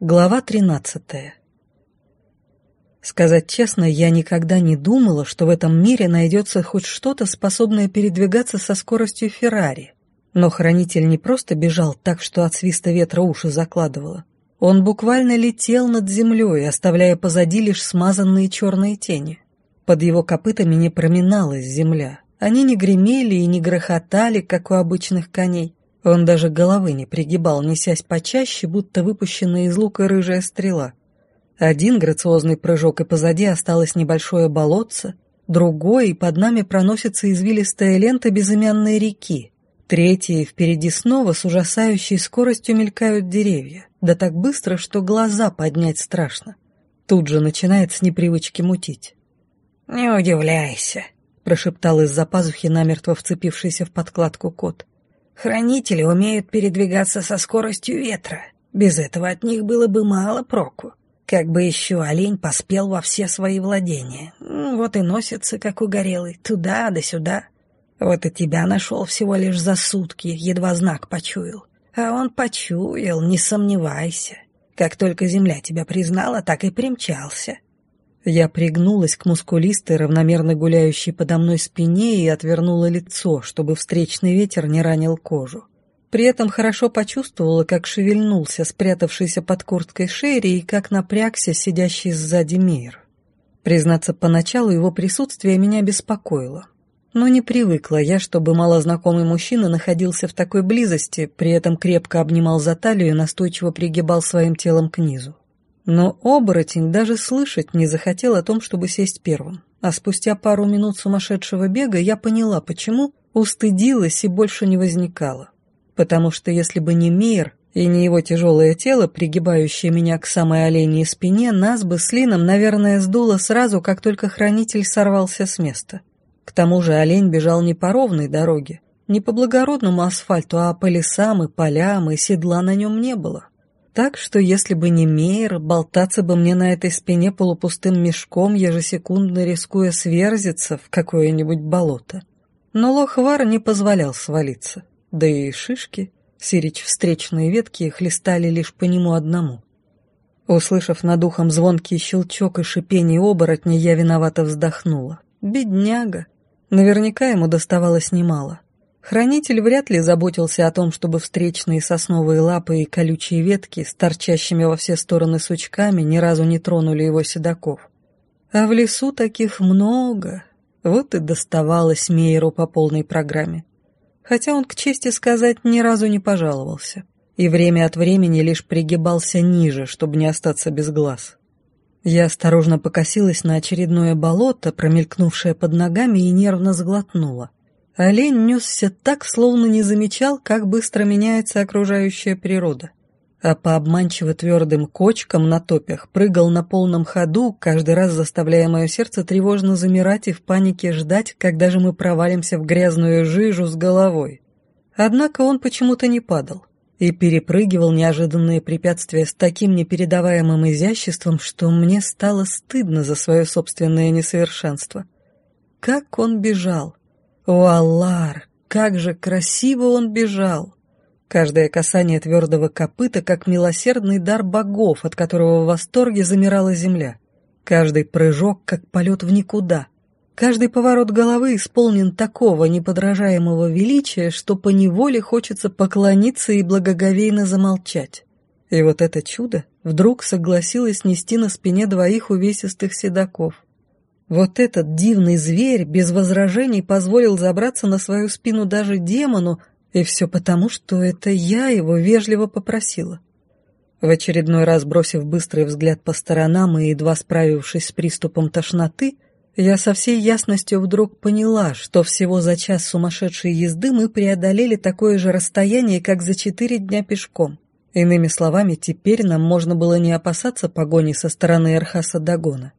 Глава 13 Сказать честно, я никогда не думала, что в этом мире найдется хоть что-то, способное передвигаться со скоростью Феррари. Но хранитель не просто бежал так, что от свиста ветра уши закладывало. Он буквально летел над землей, оставляя позади лишь смазанные черные тени. Под его копытами не проминалась земля. Они не гремели и не грохотали, как у обычных коней. Он даже головы не пригибал, несясь почаще, будто выпущенная из лука рыжая стрела. Один грациозный прыжок, и позади осталось небольшое болотце, другой, и под нами проносится извилистая лента безымянной реки. Третий, впереди снова с ужасающей скоростью мелькают деревья, да так быстро, что глаза поднять страшно. Тут же начинает с непривычки мутить. «Не удивляйся», — прошептал из-за пазухи намертво вцепившийся в подкладку кот. Хранители умеют передвигаться со скоростью ветра. Без этого от них было бы мало проку. Как бы еще олень поспел во все свои владения. Вот и носится, как угорелый, туда да сюда. Вот и тебя нашел всего лишь за сутки, едва знак почуял. А он почуял, не сомневайся. Как только земля тебя признала, так и примчался. Я пригнулась к мускулистой, равномерно гуляющей подо мной спине и отвернула лицо, чтобы встречный ветер не ранил кожу. При этом хорошо почувствовала, как шевельнулся спрятавшийся под курткой Шерри и как напрягся сидящий сзади Мейер. Признаться, поначалу его присутствие меня беспокоило. Но не привыкла я, чтобы малознакомый мужчина находился в такой близости, при этом крепко обнимал за талию и настойчиво пригибал своим телом к низу. Но оборотень даже слышать не захотел о том, чтобы сесть первым. А спустя пару минут сумасшедшего бега я поняла, почему устыдилась и больше не возникала. Потому что если бы не Мейер и не его тяжелое тело, пригибающее меня к самой оленьей спине, нас бы с Лином, наверное, сдуло сразу, как только хранитель сорвался с места. К тому же олень бежал не по ровной дороге, не по благородному асфальту, а по лесам и полям, и седла на нем не было. Так что если бы не Мейер, болтаться бы мне на этой спине полупустым мешком, ежесекундно рискуя сверзиться в какое-нибудь болото. Но Лохвар не позволял свалиться. Да и шишки, сирич встречные ветки, хлестали лишь по нему одному. Услышав над ухом звонкий щелчок и шипение оборотня, я виновато вздохнула. Бедняга. Наверняка ему доставалось немало. Хранитель вряд ли заботился о том, чтобы встречные сосновые лапы и колючие ветки с торчащими во все стороны сучками ни разу не тронули его седаков. А в лесу таких много, вот и доставалось Мейеру по полной программе. Хотя он, к чести сказать, ни разу не пожаловался. И время от времени лишь пригибался ниже, чтобы не остаться без глаз. Я осторожно покосилась на очередное болото, промелькнувшее под ногами, и нервно сглотнула. Олень несся так, словно не замечал, как быстро меняется окружающая природа. А по обманчиво твердым кочкам на топях прыгал на полном ходу, каждый раз заставляя мое сердце тревожно замирать и в панике ждать, когда же мы провалимся в грязную жижу с головой. Однако он почему-то не падал и перепрыгивал неожиданные препятствия с таким непередаваемым изяществом, что мне стало стыдно за свое собственное несовершенство. Как он бежал! Уаллар, как же красиво он бежал! Каждое касание твердого копыта, как милосердный дар богов, от которого в восторге замирала земля. Каждый прыжок, как полет в никуда. Каждый поворот головы исполнен такого неподражаемого величия, что поневоле хочется поклониться и благоговейно замолчать. И вот это чудо вдруг согласилось нести на спине двоих увесистых седаков. Вот этот дивный зверь без возражений позволил забраться на свою спину даже демону, и все потому, что это я его вежливо попросила. В очередной раз бросив быстрый взгляд по сторонам и едва справившись с приступом тошноты, я со всей ясностью вдруг поняла, что всего за час сумасшедшей езды мы преодолели такое же расстояние, как за четыре дня пешком. Иными словами, теперь нам можно было не опасаться погони со стороны Эрхаса Дагона.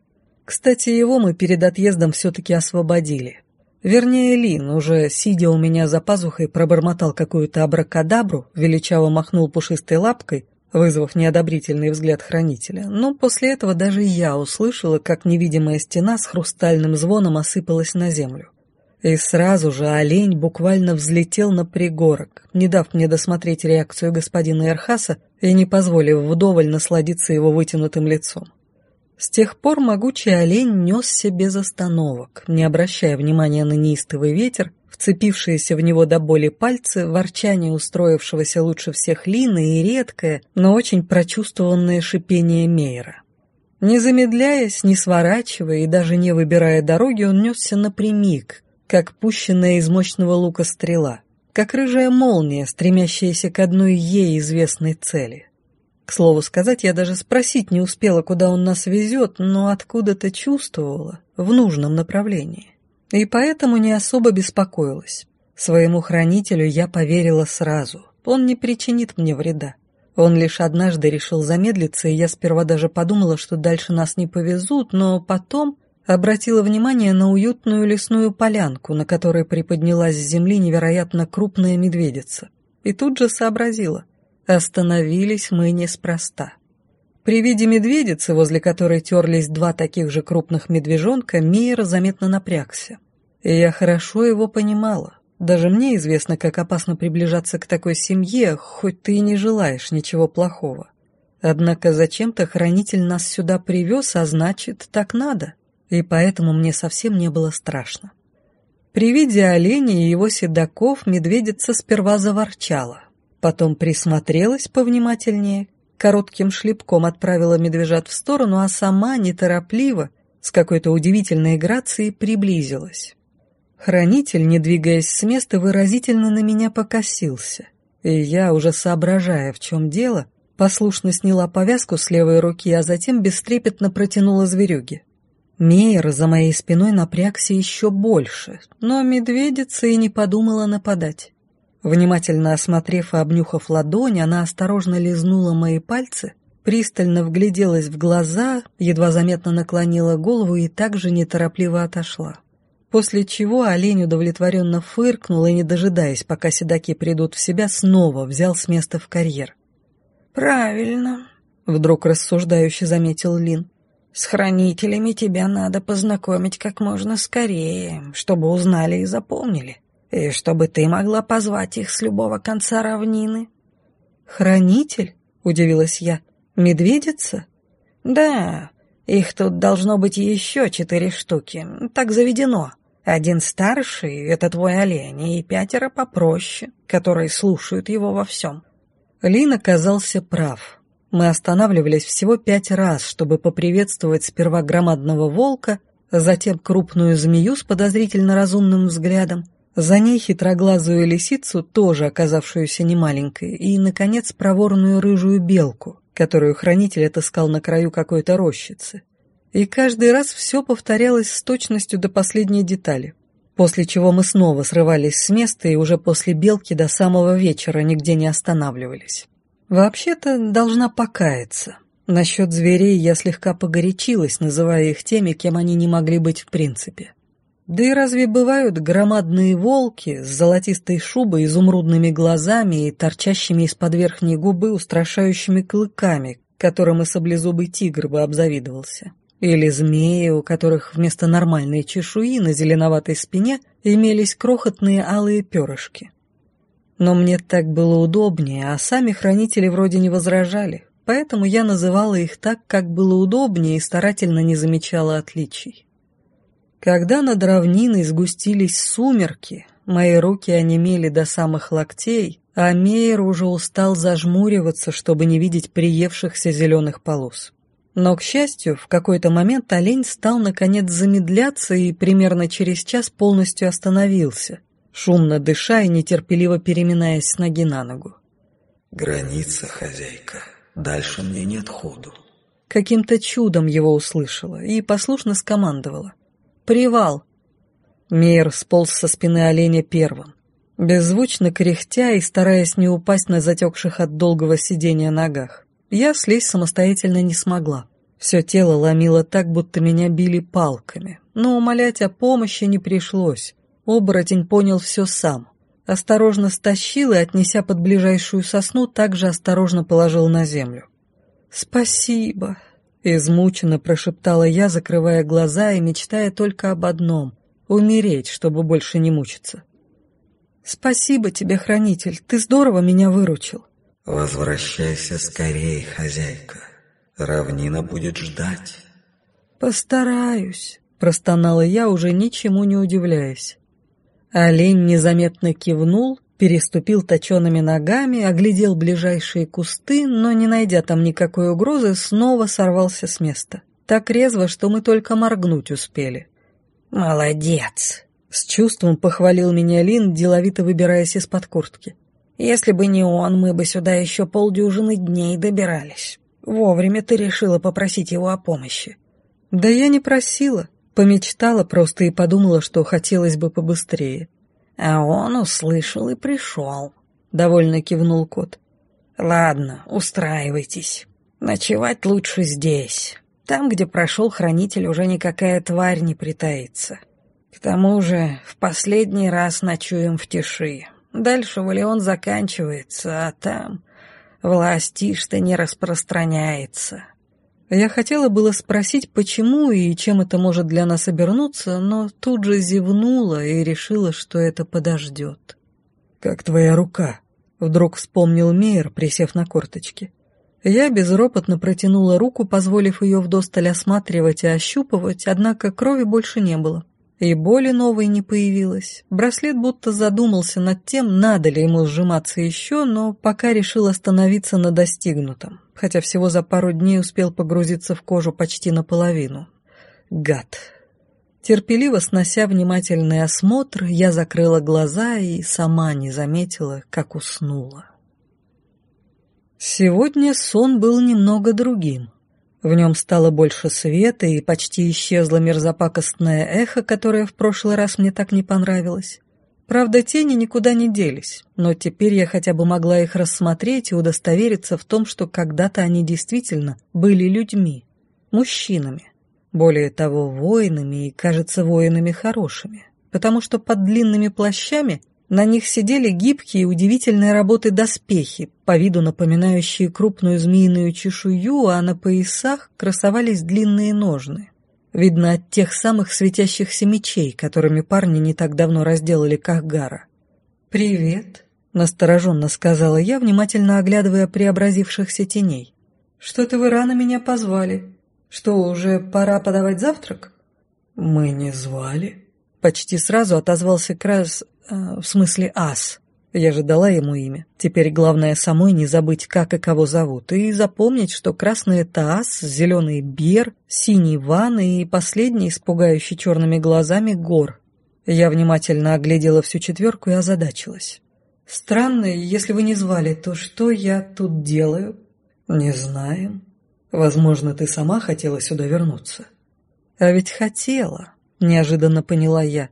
Кстати, его мы перед отъездом все-таки освободили. Вернее, Лин, уже сидя у меня за пазухой, пробормотал какую-то абракадабру, величаво махнул пушистой лапкой, вызвав неодобрительный взгляд хранителя. Но после этого даже я услышала, как невидимая стена с хрустальным звоном осыпалась на землю. И сразу же олень буквально взлетел на пригорок, не дав мне досмотреть реакцию господина Эрхаса и не позволив вдоволь насладиться его вытянутым лицом. С тех пор могучий олень несся без остановок, не обращая внимания на неистовый ветер, вцепившиеся в него до боли пальцы, ворчание устроившегося лучше всех Лины и редкое, но очень прочувствованное шипение Мейера. Не замедляясь, не сворачивая и даже не выбирая дороги, он несся напрямик, как пущенная из мощного лука стрела, как рыжая молния, стремящаяся к одной ей известной цели. К слову сказать, я даже спросить не успела, куда он нас везет, но откуда-то чувствовала, в нужном направлении. И поэтому не особо беспокоилась. Своему хранителю я поверила сразу. Он не причинит мне вреда. Он лишь однажды решил замедлиться, и я сперва даже подумала, что дальше нас не повезут, но потом обратила внимание на уютную лесную полянку, на которой приподнялась с земли невероятно крупная медведица. И тут же сообразила. Остановились мы неспроста. При виде медведицы, возле которой терлись два таких же крупных медвежонка, Мейер заметно напрягся. И я хорошо его понимала. Даже мне известно, как опасно приближаться к такой семье, хоть ты и не желаешь ничего плохого. Однако зачем-то хранитель нас сюда привез, а значит, так надо и поэтому мне совсем не было страшно. При виде оленя и его седаков медведица сперва заворчала, потом присмотрелась повнимательнее, коротким шлепком отправила медвежат в сторону, а сама неторопливо, с какой-то удивительной грацией приблизилась. Хранитель, не двигаясь с места, выразительно на меня покосился, и я, уже соображая, в чем дело, послушно сняла повязку с левой руки, а затем бестрепетно протянула зверюге. Мейер за моей спиной напрягся еще больше, но медведица и не подумала нападать. Внимательно осмотрев и обнюхав ладонь, она осторожно лизнула мои пальцы, пристально вгляделась в глаза, едва заметно наклонила голову и также неторопливо отошла. После чего олень удовлетворенно фыркнул и, не дожидаясь, пока седаки придут в себя, снова взял с места в карьер. «Правильно», — вдруг рассуждающе заметил Лин. С хранителями тебя надо познакомить как можно скорее, чтобы узнали и запомнили, и чтобы ты могла позвать их с любого конца равнины». «Хранитель?» — удивилась я. «Медведица?» «Да, их тут должно быть еще четыре штуки, так заведено. Один старший — это твой олень, и пятеро попроще, которые слушают его во всем». Лин оказался прав. Мы останавливались всего пять раз, чтобы поприветствовать сперва громадного волка, затем крупную змею с подозрительно разумным взглядом, за ней хитроглазую лисицу, тоже оказавшуюся немаленькой, и, наконец, проворную рыжую белку, которую хранитель отыскал на краю какой-то рощицы. И каждый раз все повторялось с точностью до последней детали, после чего мы снова срывались с места и уже после белки до самого вечера нигде не останавливались. Вообще-то должна покаяться. Насчет зверей я слегка погорячилась, называя их теми, кем они не могли быть в принципе. Да и разве бывают громадные волки с золотистой шубой, изумрудными глазами и торчащими из-под верхней губы устрашающими клыками, которым и саблезубый тигр бы обзавидовался? Или змеи, у которых вместо нормальной чешуи на зеленоватой спине имелись крохотные алые перышки? Но мне так было удобнее, а сами хранители вроде не возражали, поэтому я называла их так, как было удобнее и старательно не замечала отличий. Когда над равниной сгустились сумерки, мои руки онемели до самых локтей, а Мейер уже устал зажмуриваться, чтобы не видеть приевшихся зеленых полос. Но, к счастью, в какой-то момент олень стал наконец замедляться и примерно через час полностью остановился, шумно дыша и нетерпеливо переминаясь с ноги на ногу. «Граница, хозяйка. Дальше мне нет ходу». Каким-то чудом его услышала и послушно скомандовала. «Привал!» Мейер сполз со спины оленя первым. Беззвучно кряхтя и стараясь не упасть на затекших от долгого сидения ногах. Я слезть самостоятельно не смогла. Все тело ломило так, будто меня били палками. Но умолять о помощи не пришлось. Оборотень понял все сам. Осторожно стащил и, отнеся под ближайшую сосну, также осторожно положил на землю. «Спасибо», — измученно прошептала я, закрывая глаза и мечтая только об одном — Умереть, чтобы больше не мучиться. «Спасибо тебе, хранитель, ты здорово меня выручил». «Возвращайся скорее, хозяйка. Равнина будет ждать». «Постараюсь», — простонала я, уже ничему не удивляясь. Олень незаметно кивнул, переступил точеными ногами, оглядел ближайшие кусты, но, не найдя там никакой угрозы, снова сорвался с места. Так резво, что мы только моргнуть успели. «Молодец!» — с чувством похвалил меня Лин, деловито выбираясь из-под куртки. «Если бы не он, мы бы сюда еще полдюжины дней добирались. Вовремя ты решила попросить его о помощи». «Да я не просила. Помечтала просто и подумала, что хотелось бы побыстрее». «А он услышал и пришел», — довольно кивнул кот. «Ладно, устраивайтесь. Ночевать лучше здесь. Там, где прошел хранитель, уже никакая тварь не притаится. К тому же, в последний раз ночуем в тиши. Дальше Валион заканчивается, а там власть Ишта не распространяется. Я хотела было спросить, почему и чем это может для нас обернуться, но тут же зевнула и решила, что это подождет. «Как твоя рука?» — вдруг вспомнил Мейер, присев на корточки. Я безропотно протянула руку, позволив ее вдосталь осматривать и ощупывать, однако крови больше не было. И боли новой не появилось. Браслет будто задумался над тем, надо ли ему сжиматься еще, но пока решил остановиться на достигнутом, хотя всего за пару дней успел погрузиться в кожу почти наполовину. Гад. Терпеливо снося внимательный осмотр, я закрыла глаза и сама не заметила, как уснула. Сегодня сон был немного другим. В нем стало больше света, и почти исчезло мерзопакостное эхо, которое в прошлый раз мне так не понравилось. Правда, тени никуда не делись, но теперь я хотя бы могла их рассмотреть и удостовериться в том, что когда-то они действительно были людьми, мужчинами. Более того, воинами и, кажется, воинами хорошими, потому что под длинными плащами на них сидели гибкие и удивительной работы доспехи, по виду напоминающие крупную змеиную чешую, а на поясах красовались длинные ножны. Видно от тех самых светящихся мечей, которыми парни не так давно разделали Кахгара. «Привет», — настороженно сказала я, внимательно оглядывая преобразившихся теней. «Что-то вы рано меня позвали. Что, уже пора подавать завтрак?» «Мы не звали», — почти сразу отозвался Крас Э, в смысле ас. Я же дала ему имя. Теперь главное самой не забыть, как и кого зовут, и запомнить, что красный — это ас, зеленый — бер, синий — ван и последний, испугающий черными глазами, гор. Я внимательно оглядела всю четверку и озадачилась. «Странно, если вы не звали, то что я тут делаю?» «Не знаем. Возможно, ты сама хотела сюда вернуться». «А ведь хотела», — неожиданно поняла я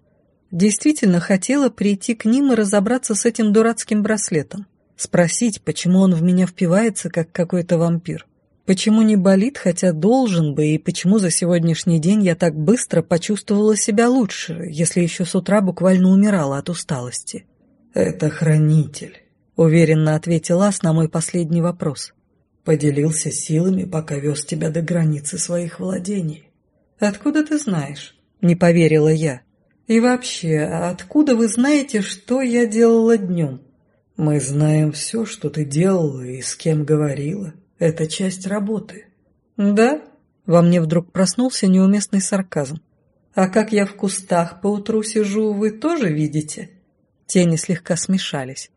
действительно хотела прийти к ним и разобраться с этим дурацким браслетом. Спросить, почему он в меня впивается, как какой-то вампир. Почему не болит, хотя должен бы, и почему за сегодняшний день я так быстро почувствовала себя лучше, если еще с утра буквально умирала от усталости. «Это хранитель», — уверенно ответил Ас на мой последний вопрос. «Поделился силами, пока вез тебя до границы своих владений». «Откуда ты знаешь?» — не поверила я. И вообще, откуда вы знаете, что я делала днем? Мы знаем все, что ты делала и с кем говорила. Это часть работы. Да? Во мне вдруг проснулся неуместный сарказм. А как я в кустах поутру сижу, вы тоже видите? Тени слегка смешались.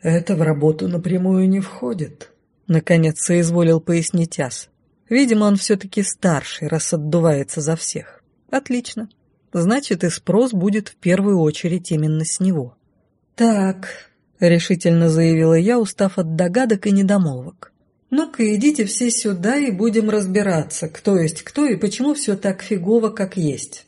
Это в работу напрямую не входит. Наконец соизволил пояснить Ас. Видимо, он все-таки старший, раз отдувается за всех. Отлично значит и спрос будет в первую очередь именно с него. «Так», — решительно заявила я, устав от догадок и недомолвок. «Ну-ка, идите все сюда и будем разбираться, кто есть кто и почему все так фигово, как есть».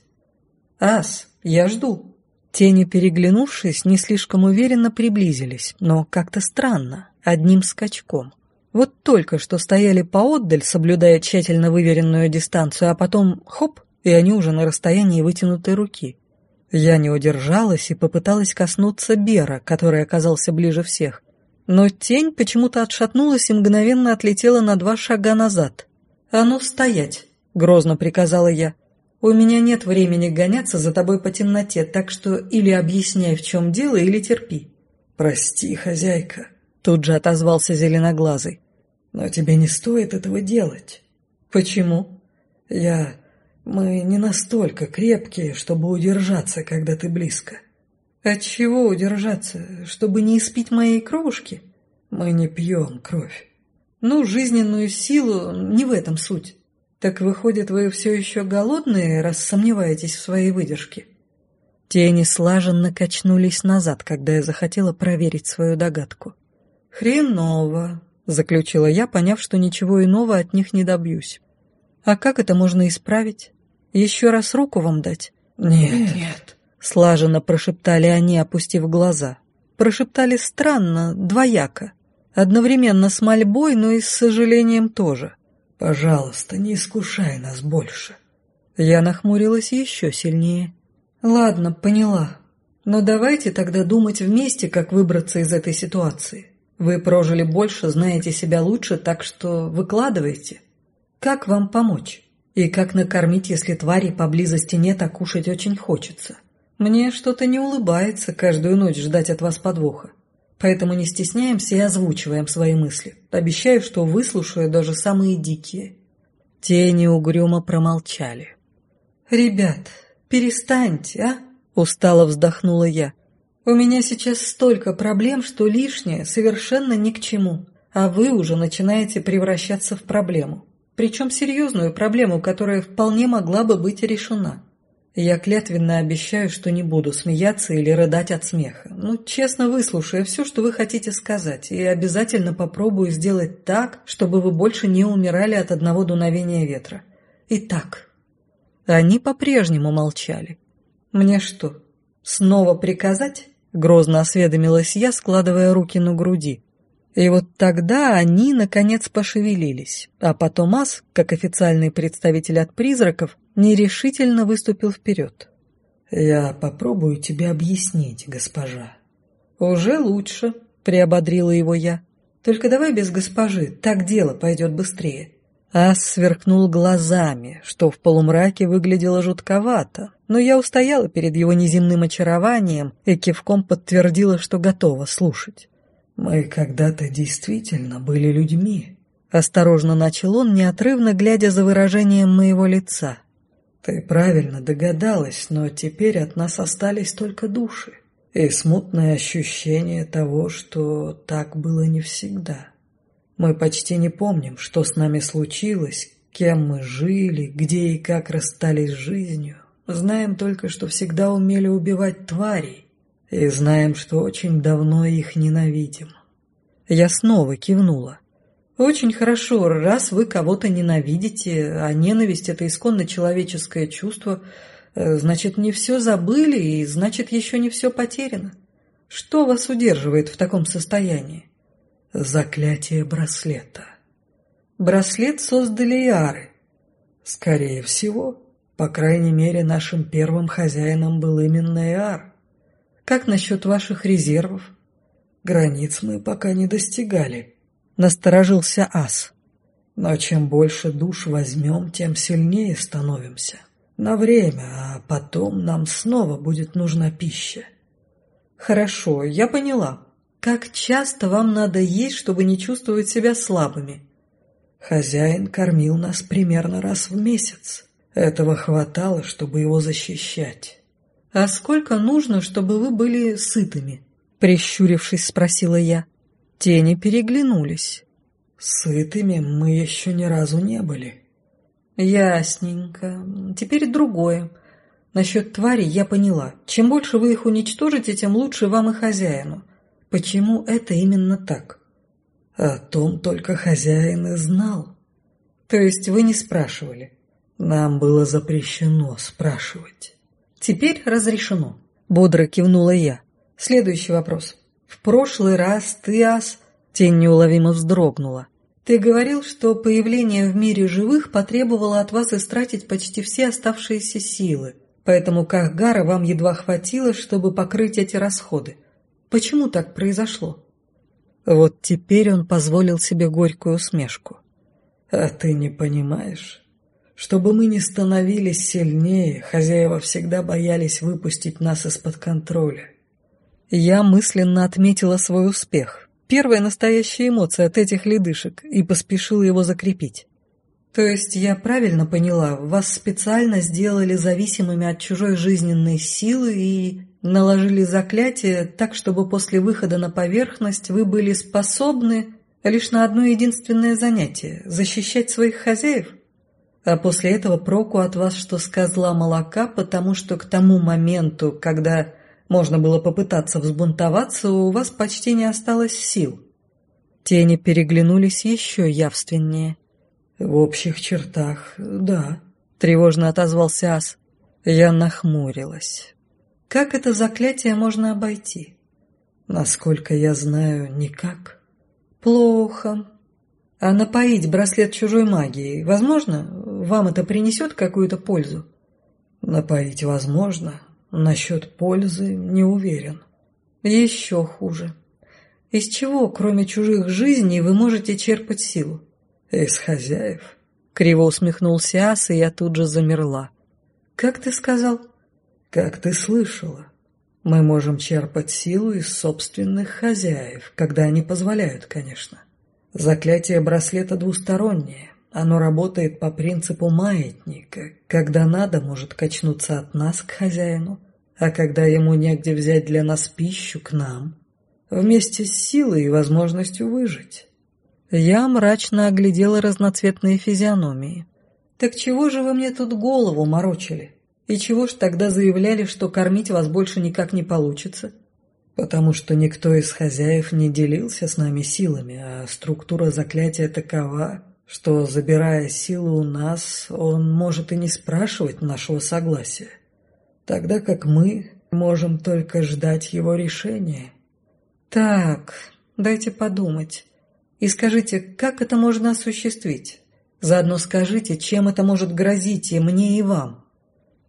«Ас, я жду». Тени, переглянувшись, не слишком уверенно приблизились, но как-то странно, одним скачком. Вот только что стояли поотдаль, соблюдая тщательно выверенную дистанцию, а потом — хоп! И они уже на расстоянии вытянутой руки. Я не удержалась и попыталась коснуться Бера, который оказался ближе всех. Но тень почему-то отшатнулась и мгновенно отлетела на два шага назад. «А ну, стоять!» — грозно приказала я. У меня нет времени гоняться за тобой по темноте, так что или объясняй, в чем дело, или терпи». «Прости, хозяйка», — тут же отозвался зеленоглазый. «Но тебе не стоит этого делать». «Почему?» «Я... Мы не настолько крепкие, чтобы удержаться, когда ты близко». «От чего удержаться? Чтобы не испить моей кровушки?» «Мы не пьем кровь». «Ну, жизненную силу, не в этом суть. Так выходит, вы все еще голодные, раз сомневаетесь в своей выдержке?» Тени слаженно качнулись назад, когда я захотела проверить свою догадку. «Хреново», — заключила я, поняв, что ничего иного от них не добьюсь. «А как это можно исправить? Еще раз руку вам дать?» «Нет, нет», — слаженно прошептали они, опустив глаза. Прошептали странно, двояко. Одновременно с мольбой, но и с сожалением тоже. «Пожалуйста, не искушай нас больше». Я нахмурилась еще сильнее. «Ладно, поняла. Но давайте тогда думать вместе, как выбраться из этой ситуации. Вы прожили больше, знаете себя лучше, так что выкладывайте. Как вам помочь? И как накормить, если тварей поблизости нет, а кушать очень хочется? Мне что-то не улыбается каждую ночь ждать от вас подвоха. Поэтому не стесняемся и озвучиваем свои мысли. Обещаю, что выслушаю даже самые дикие». Тени угрюмо промолчали. «Ребят, перестаньте, а?» – устало вздохнула я. «У меня сейчас столько проблем, что лишнее совершенно ни к чему, а вы уже начинаете превращаться в проблему. Причем серьезную проблему, которая вполне могла бы быть решена. Я клятвенно обещаю, что не буду смеяться или рыдать от смеха. Ну, честно выслушаю все, что вы хотите сказать, и обязательно попробую сделать так, чтобы вы больше не умирали от одного дуновения ветра. Итак, они по-прежнему молчали. «Мне что, снова приказать?» — грозно осведомилась я, складывая руки на груди. И вот тогда они, наконец, пошевелились, а потом Ас, как официальный представитель от призраков, нерешительно выступил вперед. «Я попробую тебе объяснить, госпожа». «Уже лучше», — приободрила его я. «Только давай без госпожи, так дело пойдет быстрее». Ас сверкнул глазами, что в полумраке выглядело жутковато, но я устояла перед его неземным очарованием и кивком подтвердила, что готова слушать. «Мы когда-то действительно были людьми», — осторожно начал он, неотрывно глядя за выражением моего лица. «Ты правильно догадалась, но теперь от нас остались только души и смутное ощущение того, что так было не всегда». Мы почти не помним, что с нами случилось, кем мы жили, где и как расстались с жизнью. Знаем только, что всегда умели убивать тварей, и знаем, что очень давно их ненавидим. Я снова кивнула. «Очень хорошо, раз вы кого-то ненавидите, а ненависть – это исконно человеческое чувство, э, значит, не все забыли, и значит, еще не все потеряно. Что вас удерживает в таком состоянии?» Заклятие браслета. Браслет создали Иары. Скорее всего. По крайней мере, нашим первым хозяином был именно Иар. Как насчет ваших резервов? Границ мы пока не достигали. Насторожился Ас. Но чем больше душ возьмем, тем сильнее становимся. На время, а потом нам снова будет нужна пища. Хорошо, я поняла. Как часто вам надо есть, чтобы не чувствовать себя слабыми? Хозяин кормил нас примерно раз в месяц. Этого хватало, чтобы его защищать. А сколько нужно, чтобы вы были сытыми? Прищурившись, спросила я. Тени переглянулись. Сытыми мы еще ни разу не были. Ясненько. Теперь другое. Насчет твари я поняла. Чем больше вы их уничтожите, тем лучше вам и хозяину. Почему это именно так? О том только хозяин и знал. То есть вы не спрашивали? Нам было запрещено спрашивать. Теперь разрешено. Бодро кивнула я. Следующий вопрос. В прошлый раз ты, Ас... Тень неуловимо вздрогнула. Ты говорил, что появление в мире живых потребовало от вас истратить почти все оставшиеся силы, поэтому Кахгара вам едва хватило, чтобы покрыть эти расходы. Почему так произошло?» Вот теперь он позволил себе горькую усмешку. «А ты не понимаешь, Чтобы мы не становились сильнее, хозяева всегда боялись выпустить нас из-под контроля. Я мысленно отметила свой успех. Первая настоящая эмоция от этих ледышек и поспешила его закрепить. То есть я правильно поняла, вас специально сделали зависимыми от чужой жизненной силы и наложили заклятие так, чтобы после выхода на поверхность вы были способны лишь на одно единственное занятие – защищать своих хозяев? А после этого проку от вас, что с козла молока, потому что к тому моменту, когда можно было попытаться взбунтоваться, у вас почти не осталось сил. Тени переглянулись еще явственнее. «В общих чертах, да», — тревожно отозвался Ас. Я нахмурилась. «Как это заклятие можно обойти?» «Насколько я знаю, никак». «Плохо. А напоить браслет чужой магией возможно? Вам это принесет какую-то пользу?» «Напоить возможно. Насчет пользы не уверен». «Еще хуже. Из чего, кроме чужих жизней, вы можете черпать силу?» «Из хозяев?» Криво усмехнулся Ас, и я тут же замерла. «Как ты сказал?» «Как ты слышала. Мы можем черпать силу из собственных хозяев, когда они позволяют, конечно. Заклятие браслета двустороннее. Оно работает по принципу маятника. Когда надо, может качнуться от нас к хозяину, а когда ему негде взять для нас пищу, к нам. Вместе с силой и возможностью выжить». Я мрачно оглядела разноцветные физиономии. «Так чего же вы мне тут голову морочили? И чего ж тогда заявляли, что кормить вас больше никак не получится?» «Потому что никто из хозяев не делился с нами силами, а структура заклятия такова, что, забирая силу у нас, он может и не спрашивать нашего согласия, тогда как мы можем только ждать его решения». «Так, дайте подумать». И скажите, как это можно осуществить? Заодно скажите, чем это может грозить и мне, и вам?»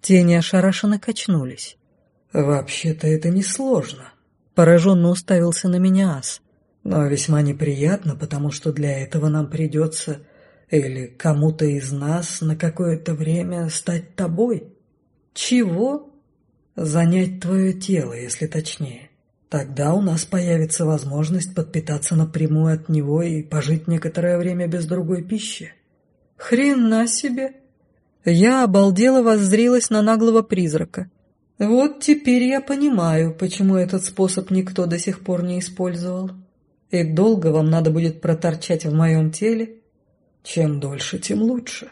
Тени ошарашенно качнулись. «Вообще-то это несложно», — пораженно уставился на меня ас. «Но весьма неприятно, потому что для этого нам придется или кому-то из нас на какое-то время стать тобой». «Чего?» «Занять твое тело, если точнее». Тогда у нас появится возможность подпитаться напрямую от него и пожить некоторое время без другой пищи. Хрена себе! Я обалдела воззрилась на наглого призрака. Вот теперь я понимаю, почему этот способ никто до сих пор не использовал. И долго вам надо будет проторчать в моем теле? Чем дольше, тем лучше.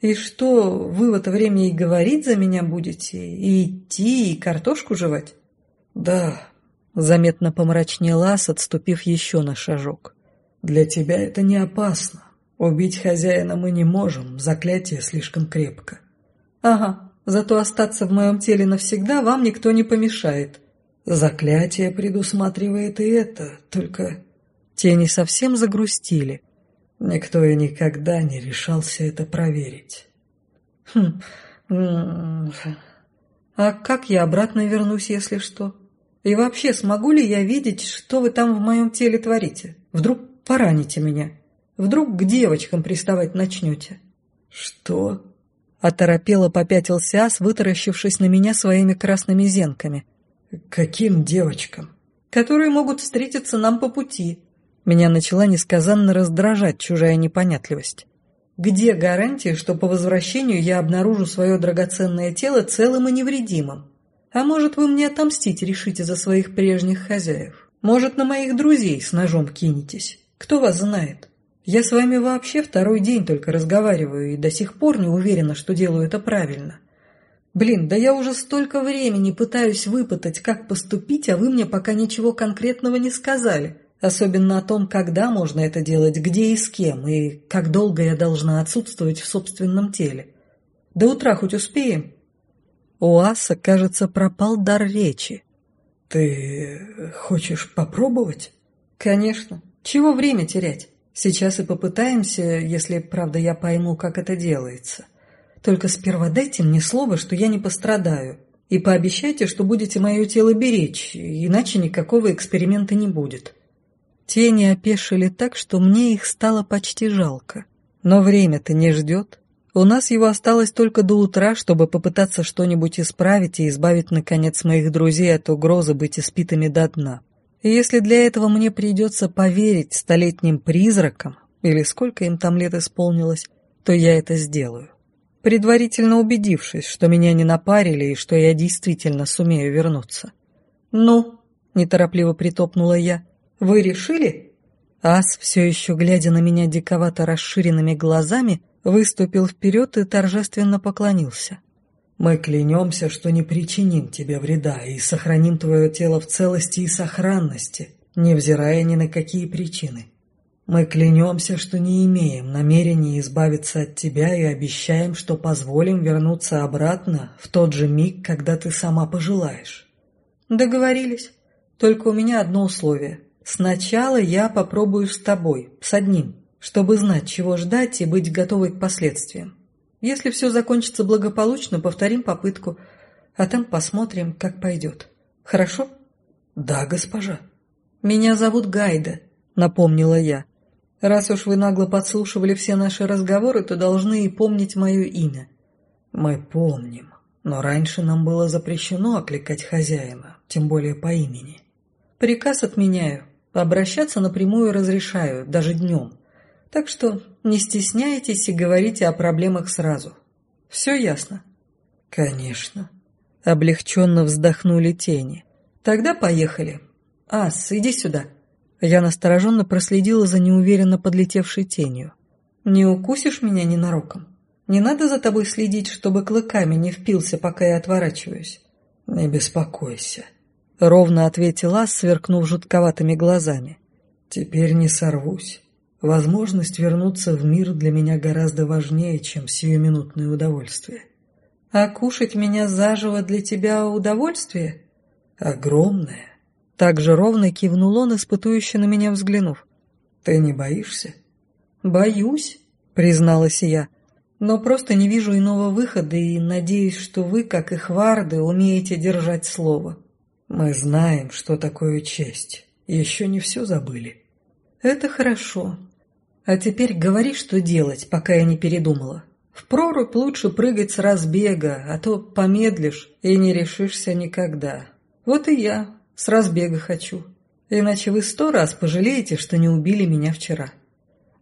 И что, вы в это время и говорить за меня будете, и идти, и картошку жевать? Да, Заметно помрачнел Ас, отступив еще на шажок. «Для тебя это не опасно. Убить хозяина мы не можем, заклятие слишком крепко». «Ага, зато остаться в моем теле навсегда вам никто не помешает». «Заклятие предусматривает и это, только...» Тени совсем загрустили. Никто и никогда не решался это проверить. «Хм... А как я обратно вернусь, если что?» И вообще, смогу ли я видеть, что вы там в моем теле творите? Вдруг пораните меня? Вдруг к девочкам приставать начнете?» «Что?» Оторопело попятился ас, вытаращившись на меня своими красными зенками. «Каким девочкам?» «Которые могут встретиться нам по пути». Меня начала несказанно раздражать чужая непонятливость. «Где гарантия, что по возвращению я обнаружу свое драгоценное тело целым и невредимым?» А может, вы мне отомстить решите за своих прежних хозяев? Может, на моих друзей с ножом кинетесь? Кто вас знает? Я с вами вообще второй день только разговариваю и до сих пор не уверена, что делаю это правильно. Блин, да я уже столько времени пытаюсь выпытать, как поступить, а вы мне пока ничего конкретного не сказали. Особенно о том, когда можно это делать, где и с кем, и как долго я должна отсутствовать в собственном теле. До утра хоть успеем?» У Аса, кажется, пропал дар речи. «Ты хочешь попробовать?» «Конечно. Чего время терять? Сейчас и попытаемся, если, правда, я пойму, как это делается. Только сперва дайте мне слово, что я не пострадаю, и пообещайте, что будете мое тело беречь, иначе никакого эксперимента не будет». Тени опешили так, что мне их стало почти жалко. Но время-то не ждет. У нас его осталось только до утра, чтобы попытаться что-нибудь исправить и избавить, наконец, моих друзей от угрозы быть испитыми до дна. И если для этого мне придется поверить столетним призракам, или сколько им там лет исполнилось, то я это сделаю. Предварительно убедившись, что меня не напарили и что я действительно сумею вернуться. «Ну?» — неторопливо притопнула я. «Вы решили?» Ас, все еще глядя на меня диковато расширенными глазами, выступил вперед и торжественно поклонился. «Мы клянемся, что не причиним тебе вреда и сохраним твое тело в целости и сохранности, невзирая ни на какие причины. Мы клянемся, что не имеем намерения избавиться от тебя и обещаем, что позволим вернуться обратно в тот же миг, когда ты сама пожелаешь». «Договорились. Только у меня одно условие. Сначала я попробую с тобой, с одним, чтобы знать, чего ждать и быть готовой к последствиям. Если все закончится благополучно, повторим попытку, а там посмотрим, как пойдет. Хорошо? Да, госпожа. Меня зовут Гайда, напомнила я. Раз уж вы нагло подслушивали все наши разговоры, то должны и помнить мое имя. Мы помним, но раньше нам было запрещено окликать хозяина, тем более по имени. Приказ отменяю. Обращаться напрямую разрешаю, даже днем. Так что не стесняйтесь и говорите о проблемах сразу. Все ясно? Конечно. Облегченно вздохнули тени. Тогда поехали. Ас, иди сюда. Я настороженно проследила за неуверенно подлетевшей тенью. Не укусишь меня ненароком? Не надо за тобой следить, чтобы клыками не впился, пока я отворачиваюсь. Не беспокойся. Ровно ответил Ас, сверкнув жутковатыми глазами. Теперь не сорвусь. Возможность вернуться в мир для меня гораздо важнее, чем сиюминутное удовольствие. А кушать меня заживо для тебя удовольствие? Огромное. Так же ровно кивнул он, испытующе на меня взглянув. Ты не боишься? Боюсь, призналась я. Но просто не вижу иного выхода и надеюсь, что вы, как и хварды, умеете держать слово. Мы знаем, что такое честь. Еще не все забыли. Это хорошо. А теперь говори, что делать, пока я не передумала. В прорубь лучше прыгать с разбега, а то помедлишь и не решишься никогда. Вот и я с разбега хочу. Иначе вы сто раз пожалеете, что не убили меня вчера».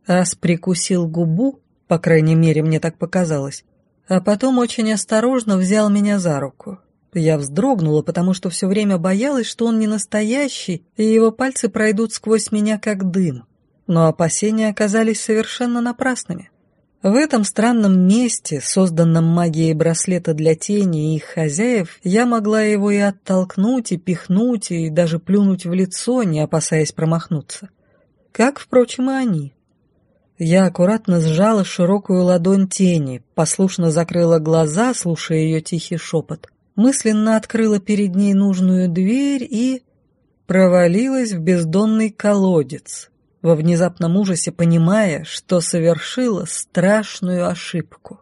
Ас прикусил губу, по крайней мере, мне так показалось, а потом очень осторожно взял меня за руку. Я вздрогнула, потому что все время боялась, что он не настоящий, и его пальцы пройдут сквозь меня как дым но опасения оказались совершенно напрасными. В этом странном месте, созданном магией браслета для тени и их хозяев, я могла его и оттолкнуть, и пихнуть, и даже плюнуть в лицо, не опасаясь промахнуться. Как, впрочем, и они. Я аккуратно сжала широкую ладонь тени, послушно закрыла глаза, слушая ее тихий шепот, мысленно открыла перед ней нужную дверь и... провалилась в бездонный колодец, во внезапном ужасе понимая, что совершила страшную ошибку.